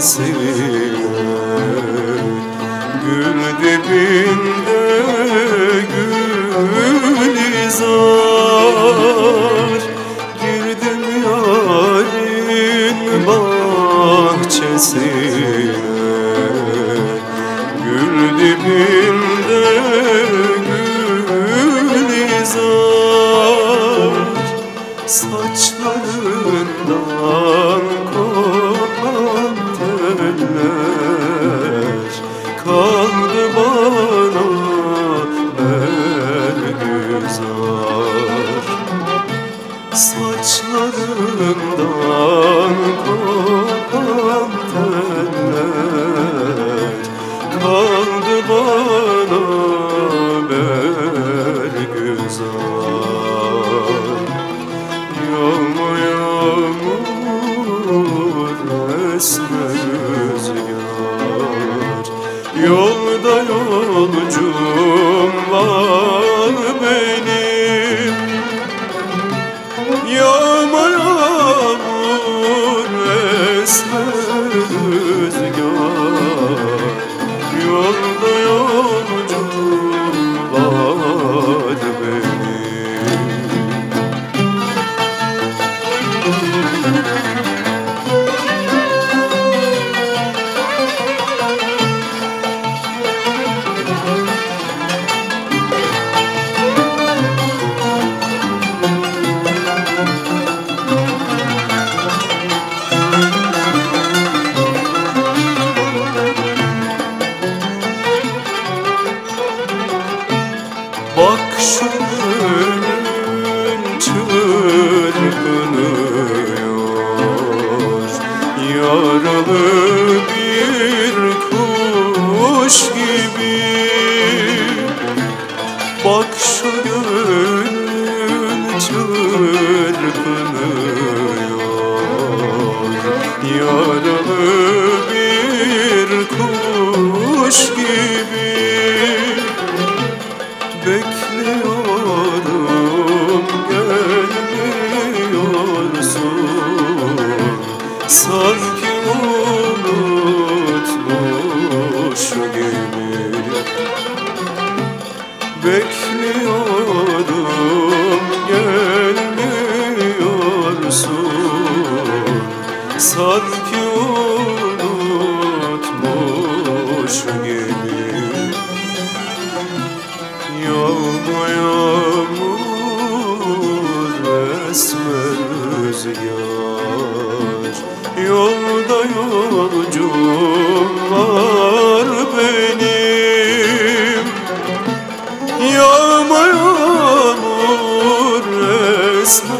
esiyor Gül dibinde gül Girdim yarın bahçesine Gül dibinde gül izar. yolcu Yaralı şu günü Bekliyordum gelmiyorsun. Sanki unutmuş gibi. this